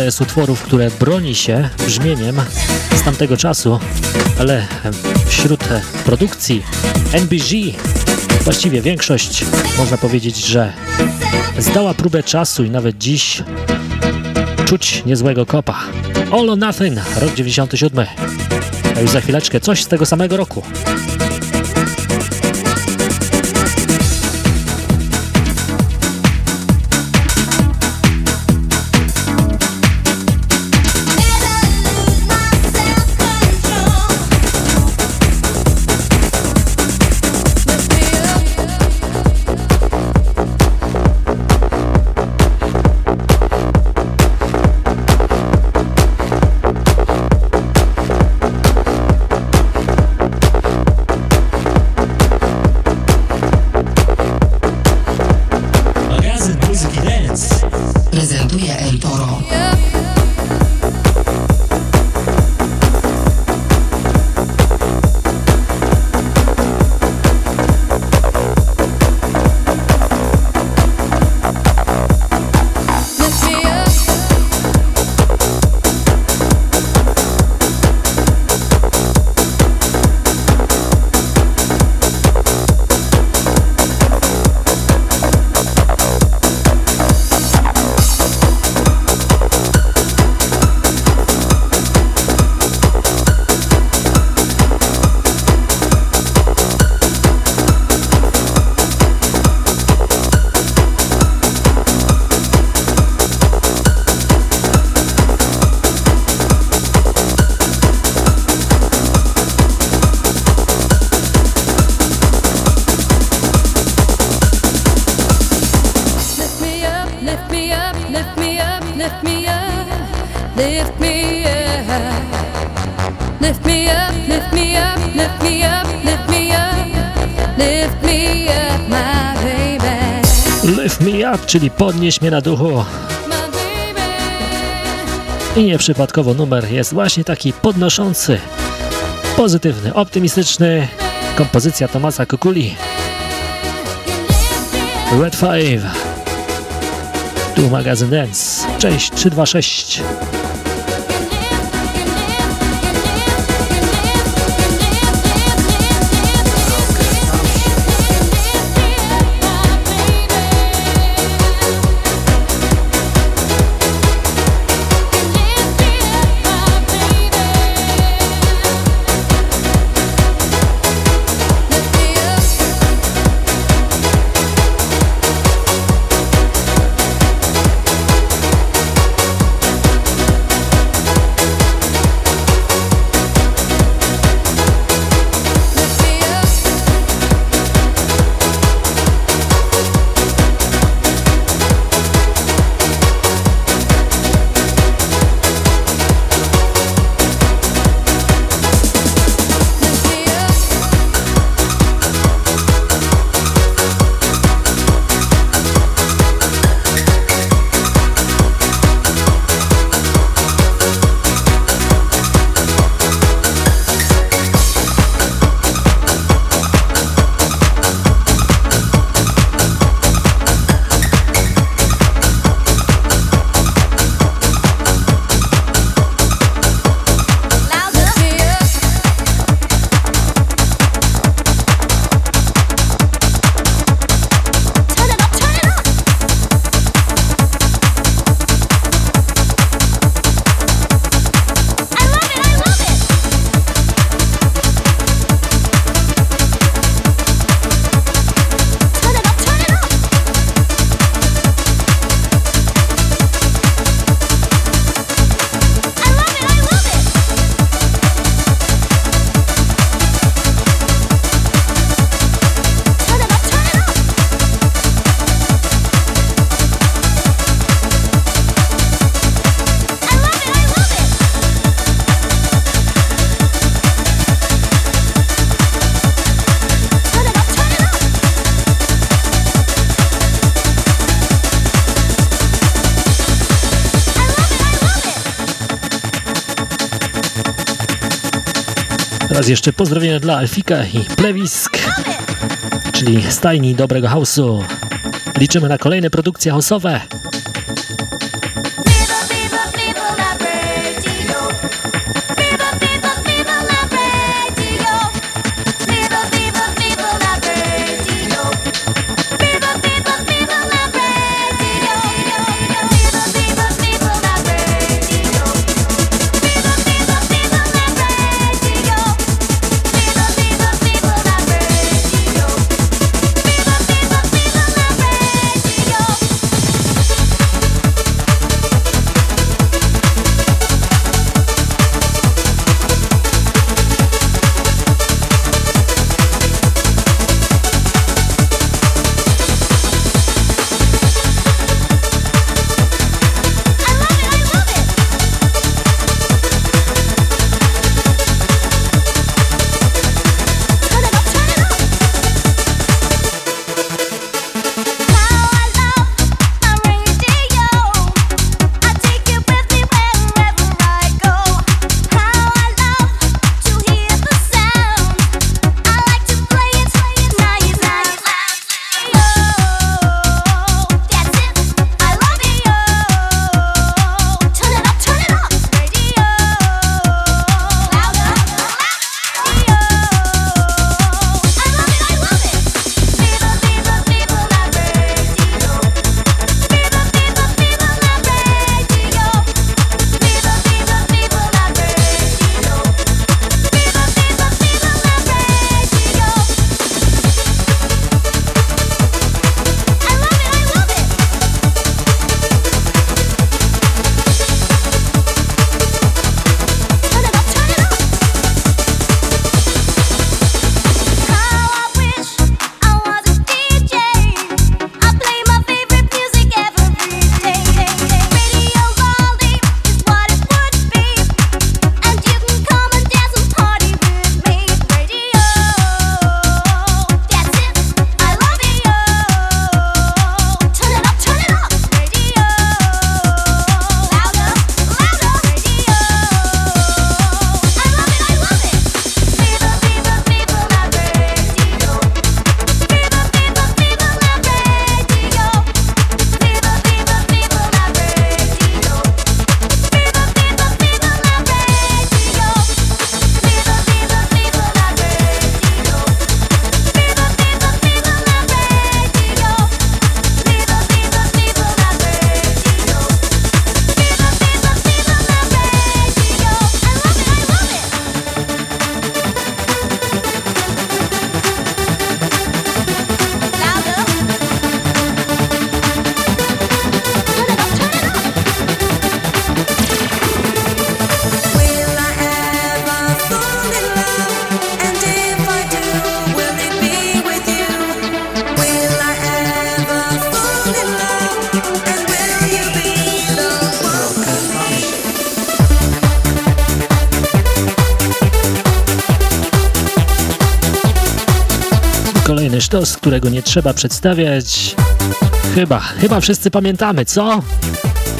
Speaker 2: Jest utworów, które broni się brzmieniem z tamtego czasu, ale wśród produkcji NBG właściwie większość można powiedzieć, że zdała próbę czasu i nawet dziś czuć niezłego kopa. All or Nothing, rok 97. A już za chwileczkę coś z tego samego roku. Czyli podnieś mnie na duchu. I nieprzypadkowo numer jest właśnie taki podnoszący, pozytywny, optymistyczny. Kompozycja Tomasa Kukuli. Red 5. Tu magazyn Dance. Część 326. jeszcze pozdrowienia dla Alfika i Plewisk, czyli stajni dobrego house'u. Liczymy na kolejne produkcje house'owe. Którego nie trzeba przedstawiać. Chyba, chyba wszyscy pamiętamy, co?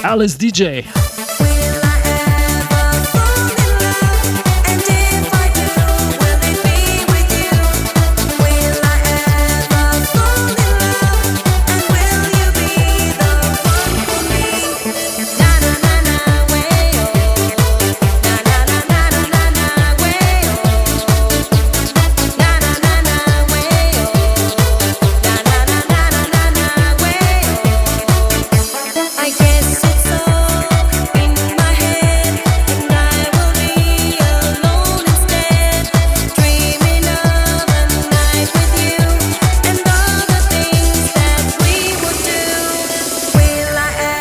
Speaker 2: Alice DJ.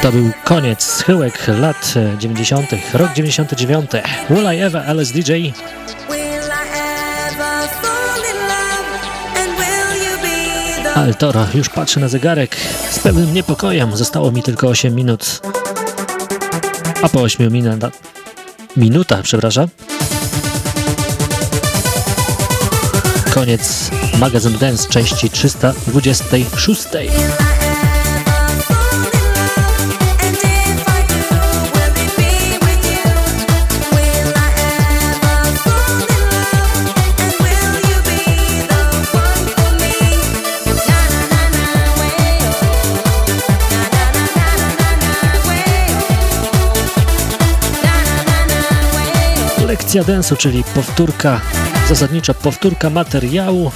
Speaker 2: To był koniec schyłek lat 90., rok 99. Will I Ever LSDJ. Altoro, już patrzę na zegarek z pewnym niepokojem. Zostało mi tylko 8 minut. A po 8 minutach... Minuta, przepraszam. Koniec magazyn Dance części 326.
Speaker 9: Esencja Dance'u, czyli powtórka, zasadniczo powtórka materiału.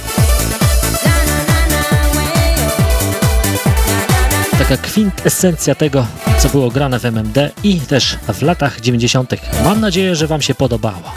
Speaker 9: Taka kwintesencja tego, co było grane w MMD i też w latach 90. Mam nadzieję, że Wam się podobało.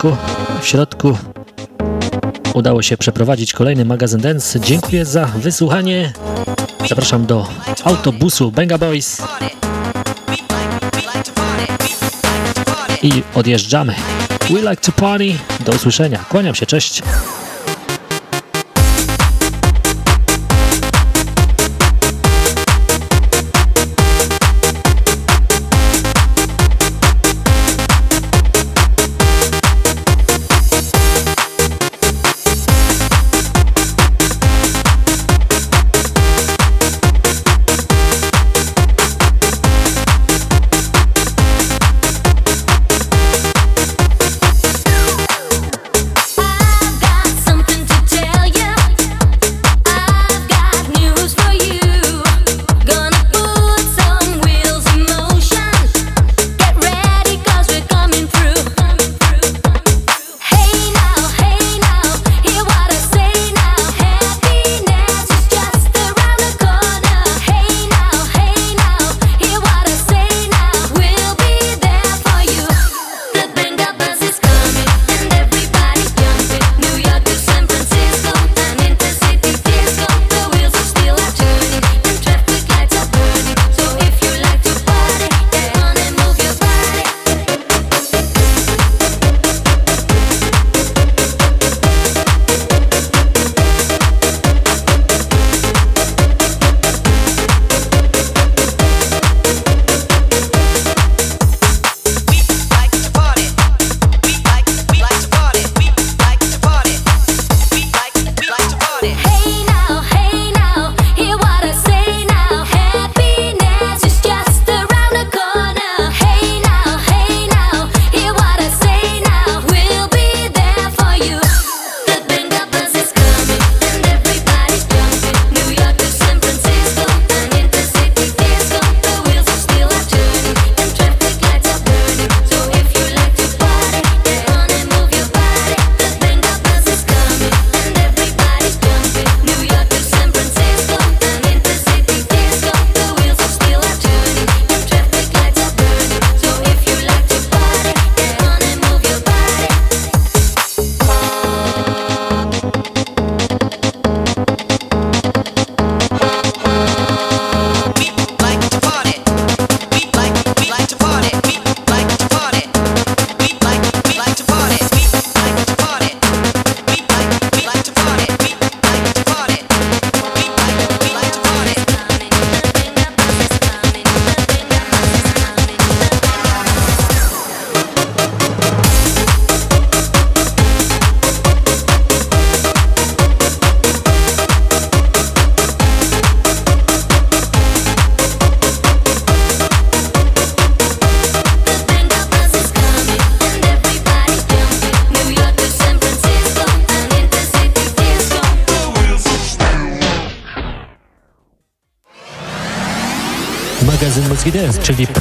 Speaker 9: Początku, w środku udało się przeprowadzić kolejny magazyn Dance. Dziękuję za wysłuchanie. Zapraszam do autobusu Benga Boys. I odjeżdżamy. We like to party. Do usłyszenia. Kłaniam się, cześć.